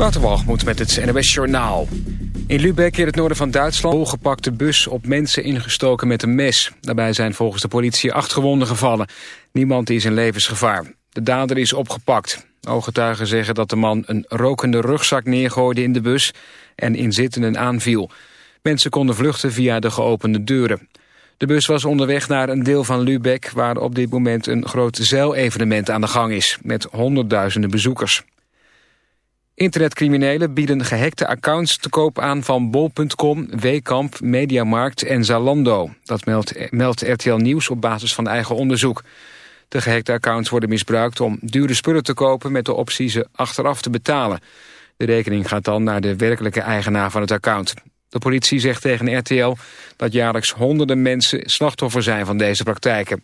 Waterwalgemoed met het NWS Journaal. In Lübeck in het noorden van Duitsland volgepakte bus op mensen ingestoken met een mes. Daarbij zijn volgens de politie acht gewonden gevallen. Niemand is in levensgevaar. De dader is opgepakt. Ooggetuigen zeggen dat de man een rokende rugzak neergooide in de bus en inzittenden aanviel. Mensen konden vluchten via de geopende deuren. De bus was onderweg naar een deel van Lübeck waar op dit moment een groot zeilevenement aan de gang is met honderdduizenden bezoekers. Internetcriminelen bieden gehackte accounts te koop aan van bol.com, Wekamp, Mediamarkt en Zalando. Dat meldt, meldt RTL Nieuws op basis van eigen onderzoek. De gehackte accounts worden misbruikt om dure spullen te kopen met de optie ze achteraf te betalen. De rekening gaat dan naar de werkelijke eigenaar van het account. De politie zegt tegen RTL dat jaarlijks honderden mensen slachtoffer zijn van deze praktijken.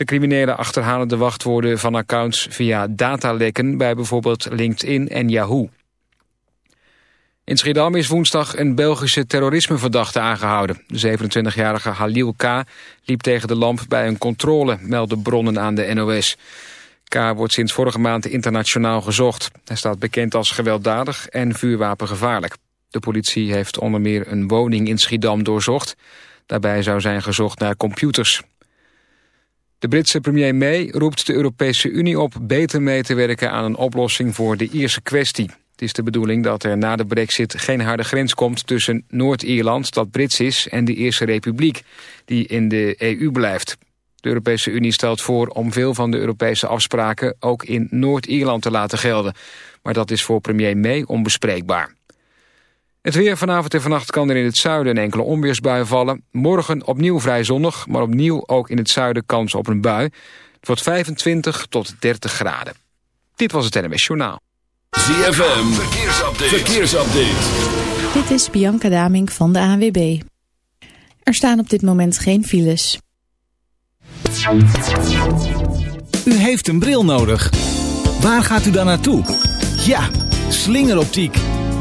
De criminelen achterhalen de wachtwoorden van accounts via datalekken bij bijvoorbeeld LinkedIn en Yahoo. In Schiedam is woensdag een Belgische terrorismeverdachte aangehouden. De 27-jarige Halil K. liep tegen de lamp bij een controle, melden bronnen aan de NOS. K. wordt sinds vorige maand internationaal gezocht. Hij staat bekend als gewelddadig en vuurwapengevaarlijk. De politie heeft onder meer een woning in Schiedam doorzocht. Daarbij zou zijn gezocht naar computers. De Britse premier May roept de Europese Unie op beter mee te werken aan een oplossing voor de Ierse kwestie. Het is de bedoeling dat er na de brexit geen harde grens komt tussen Noord-Ierland, dat Brits is, en de Ierse Republiek, die in de EU blijft. De Europese Unie stelt voor om veel van de Europese afspraken ook in Noord-Ierland te laten gelden. Maar dat is voor premier May onbespreekbaar. Het weer vanavond en vannacht kan er in het zuiden een enkele onweersbui vallen. Morgen opnieuw vrij zonnig, maar opnieuw ook in het zuiden kans op een bui. Het wordt 25 tot 30 graden. Dit was het NMS Journaal. ZFM, verkeersupdate. verkeersupdate. Dit is Bianca Daming van de ANWB. Er staan op dit moment geen files. U heeft een bril nodig. Waar gaat u dan naartoe? Ja, slingeroptiek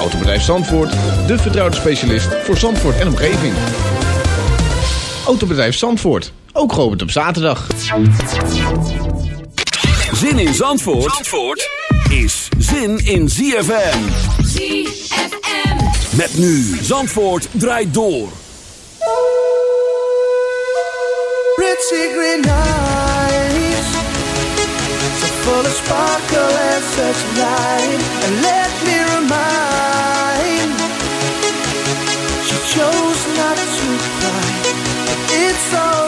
Autobedrijf Zandvoort, de vertrouwde specialist voor Zandvoort en omgeving. Autobedrijf Zandvoort, ook geopend op zaterdag. Zin in Zandvoort, Zandvoort is zin in ZFM. ZFM. Met nu Zandvoort draait door. Pretty green eyes So full of sparkle and such light chose not to cry. It's alright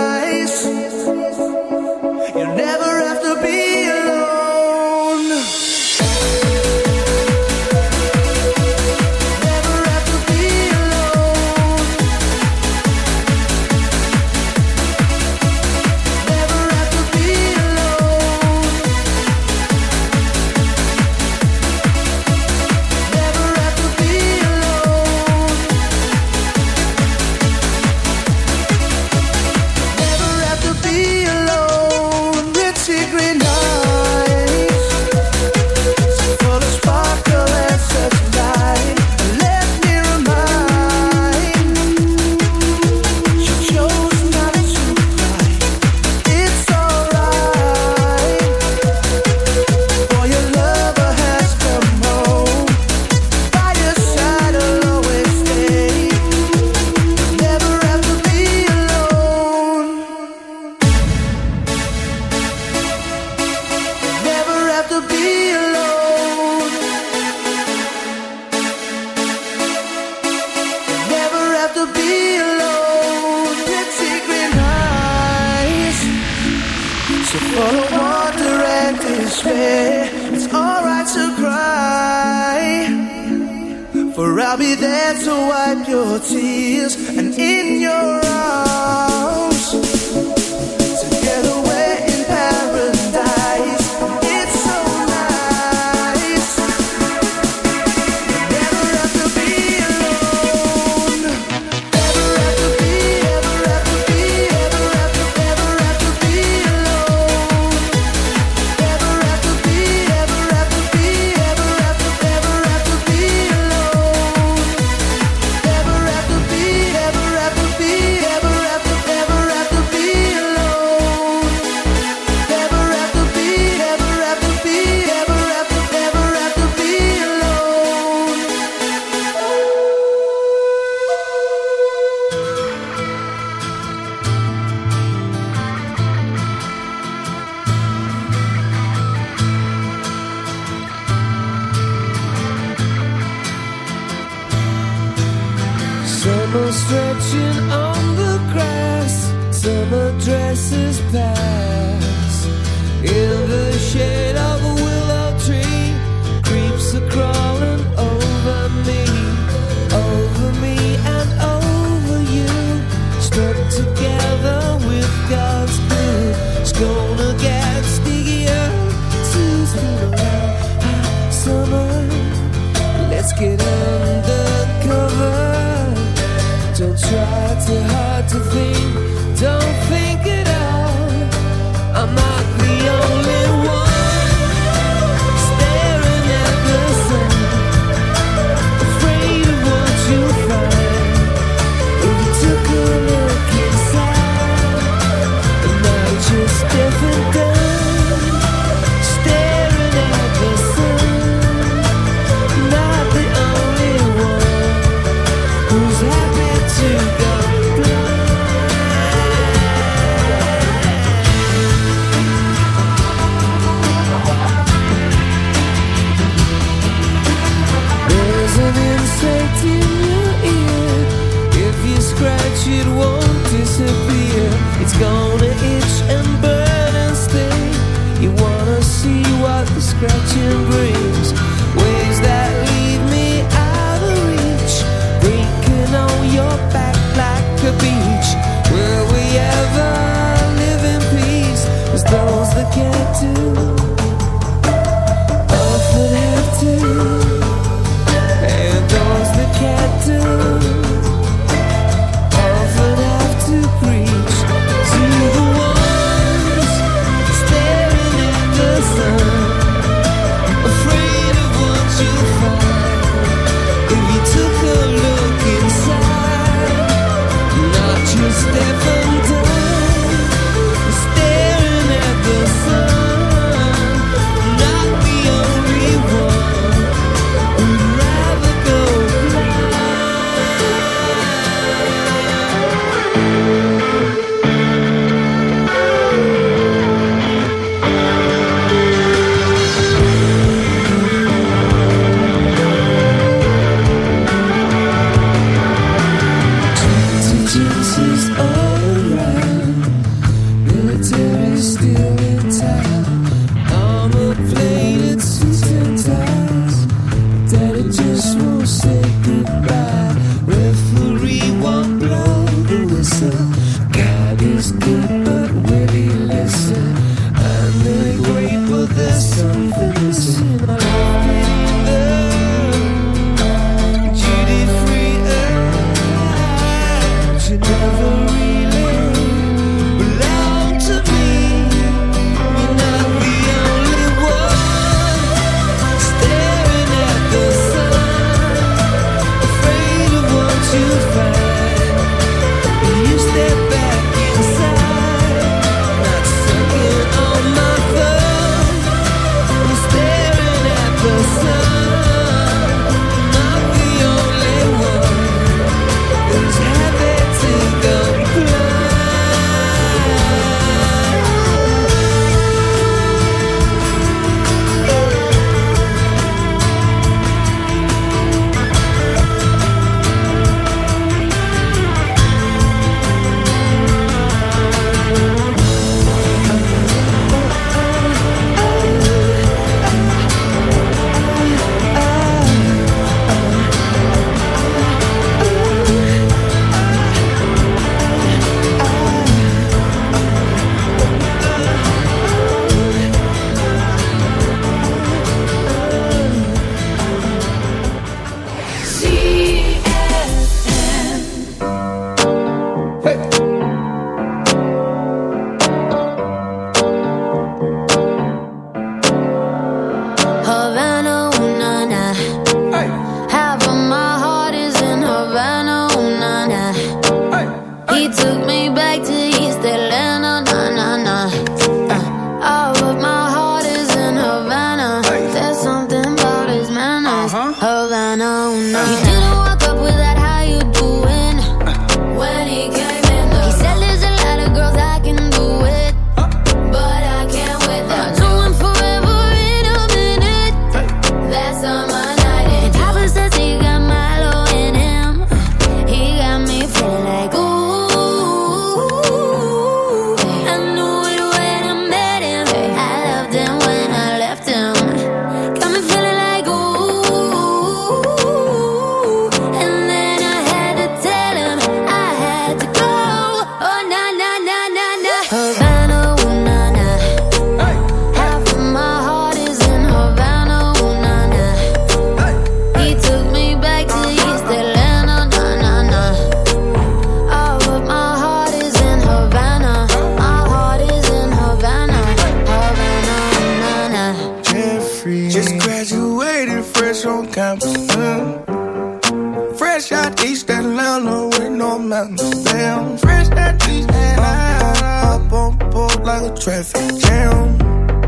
mountains. Damn, fresh at least. And I'm up on board like a traffic jam.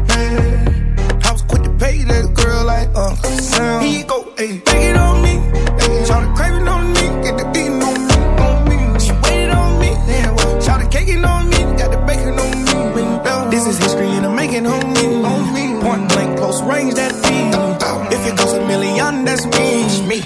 Man, I was quick to pay that girl like Uncle Sam. He go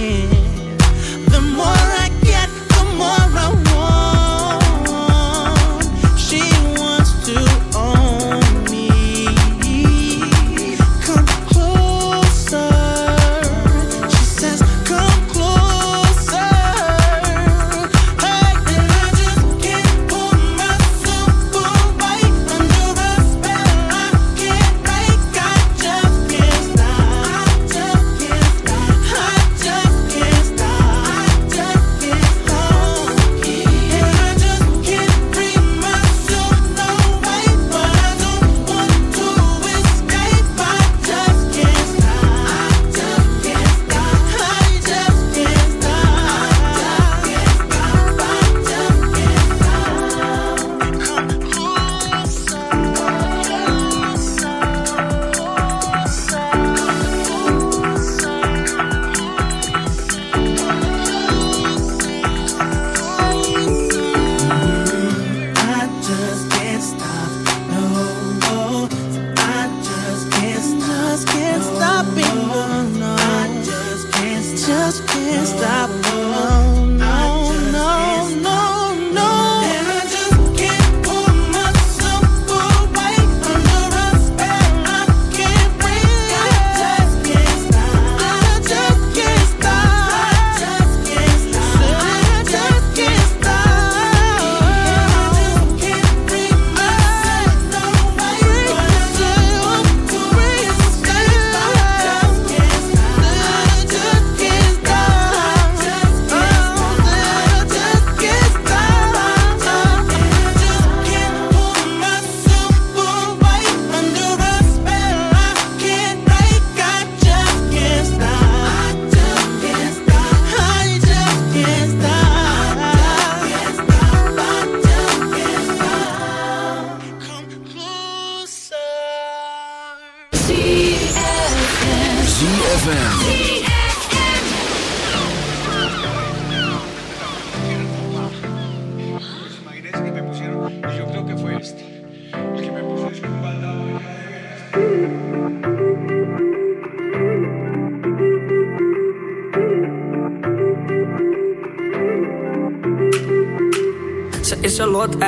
the more I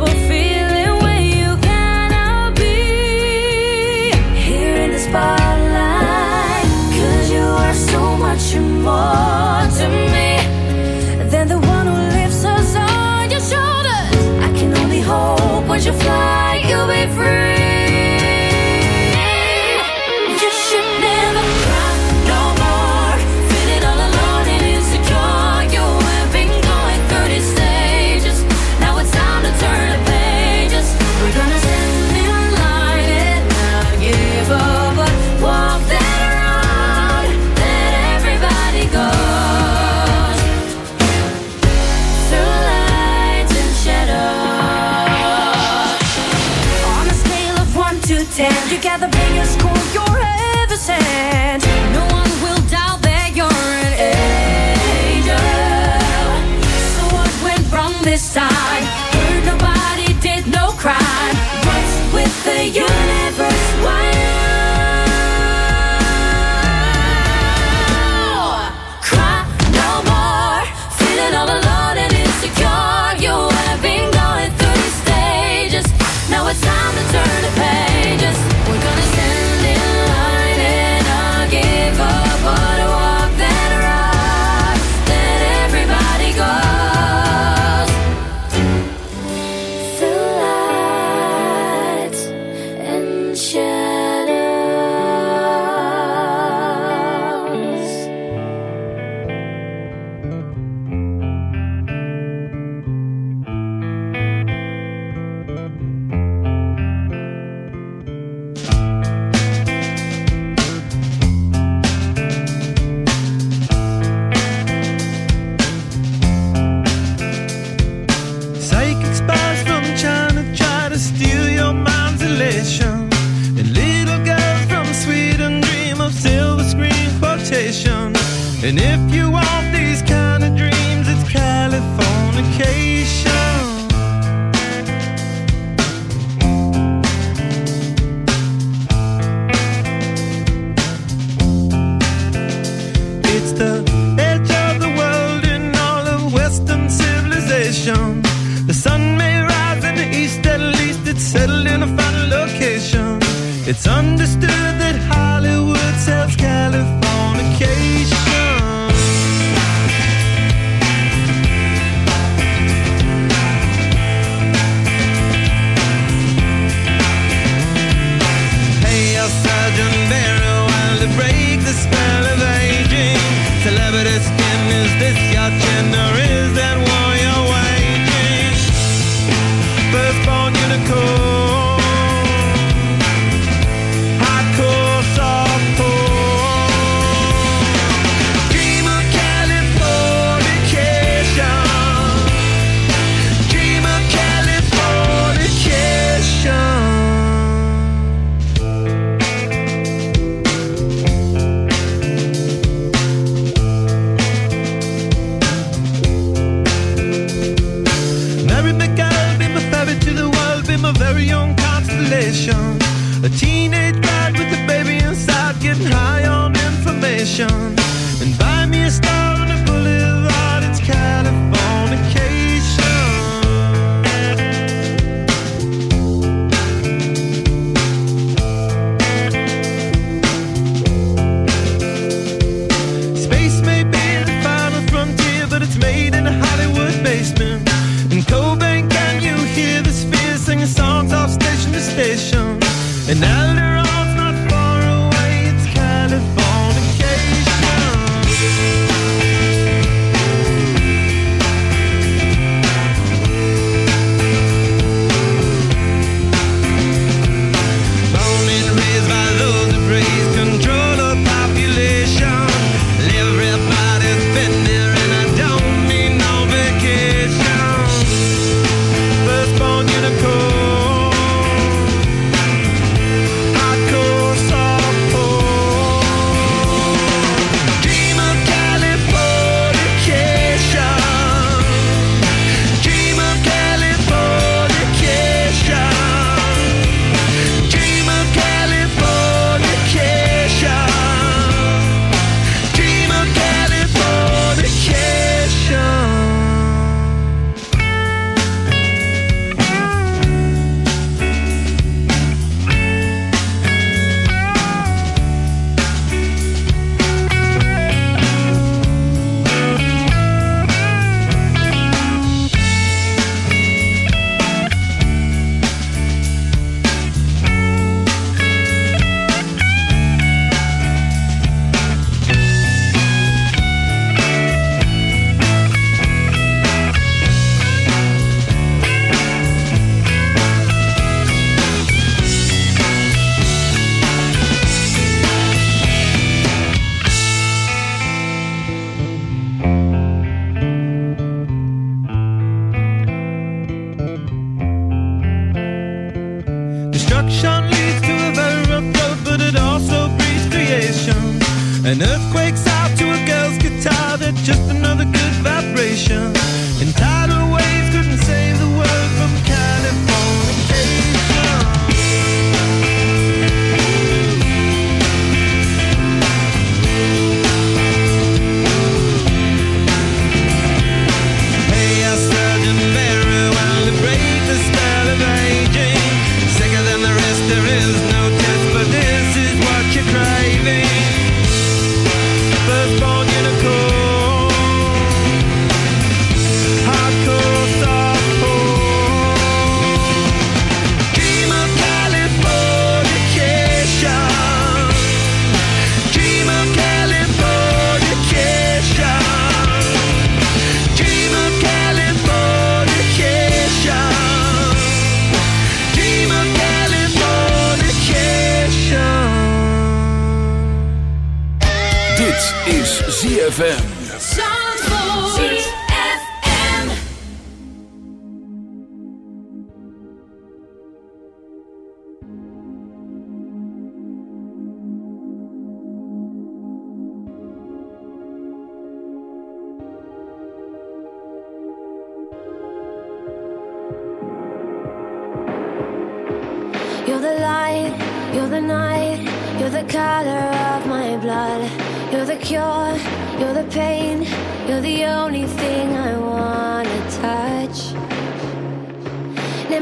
Is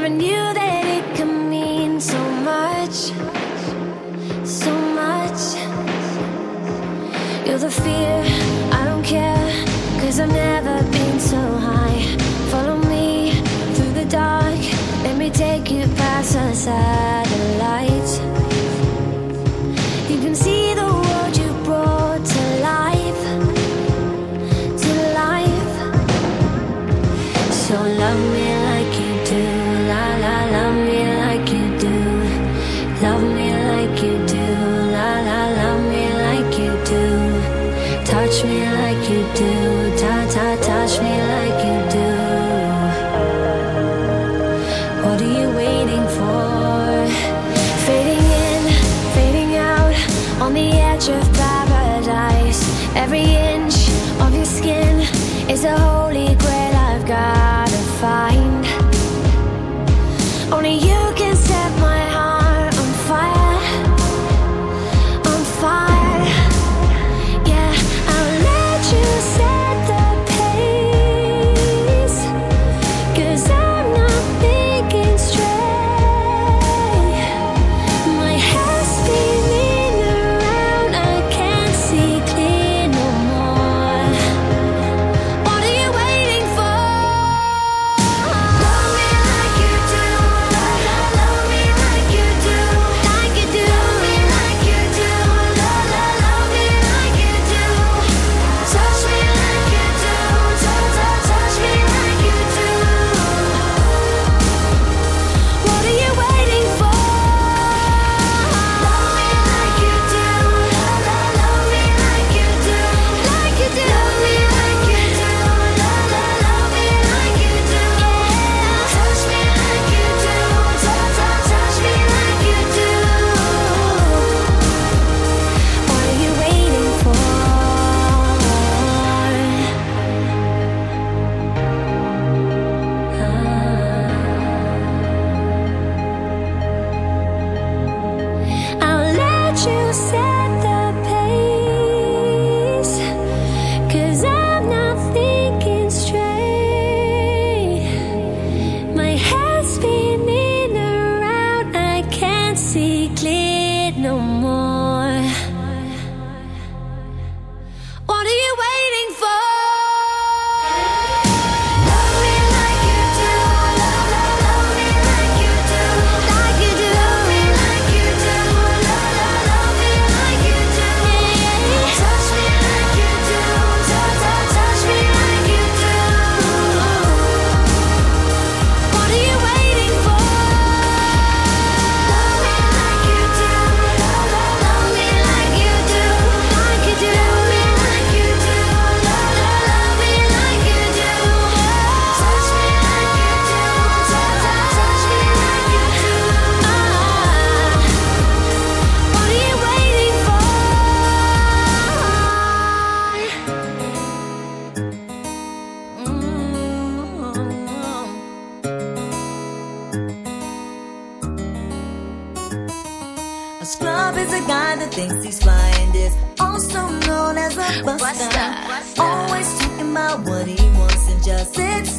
never knew that it could mean so much, so much. You're the fear, I don't care, cause I've never been so high. Follow me through the dark, let me take you past the side.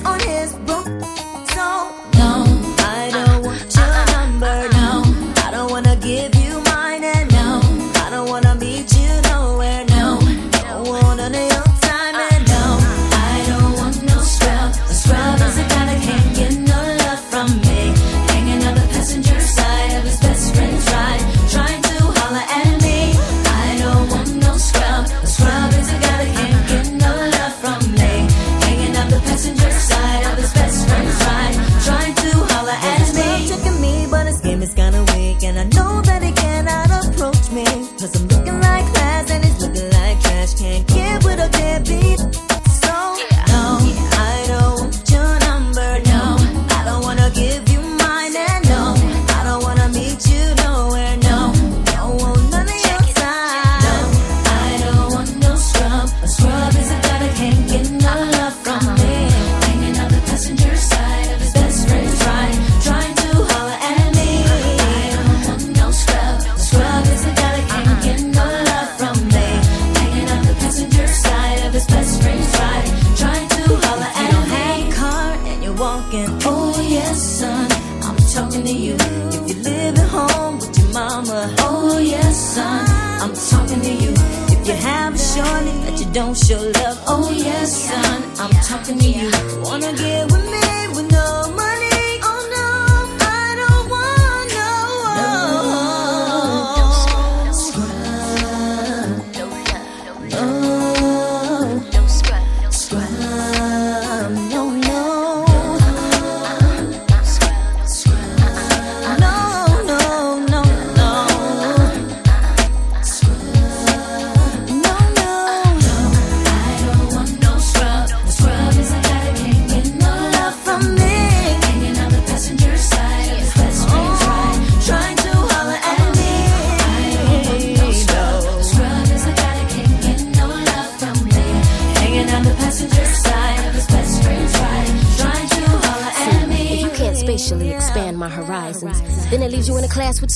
on it.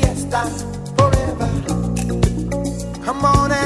fiesta forever. Come on and